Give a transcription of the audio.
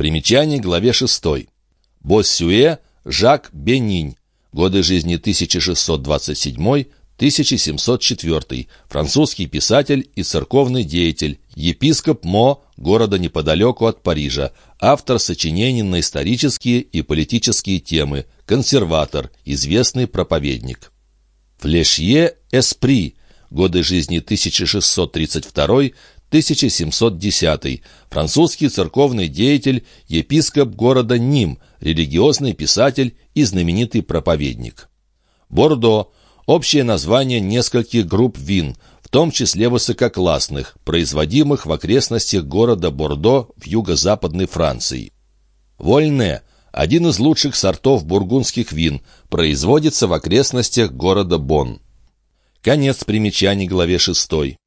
Примечание главе 6. Боссюэ Жак Бенинь. Годы жизни 1627-1704. Французский писатель и церковный деятель. Епископ Мо, города неподалеку от Парижа. Автор сочинений на исторические и политические темы. Консерватор, известный проповедник. Флешье Эспри. Годы жизни 1632 1710 французский церковный деятель, епископ города Ним, религиозный писатель и знаменитый проповедник. Бордо – общее название нескольких групп вин, в том числе высококлассных, производимых в окрестностях города Бордо в юго-западной Франции. Вольне – один из лучших сортов бургундских вин, производится в окрестностях города Бонн. Конец примечаний главе 6.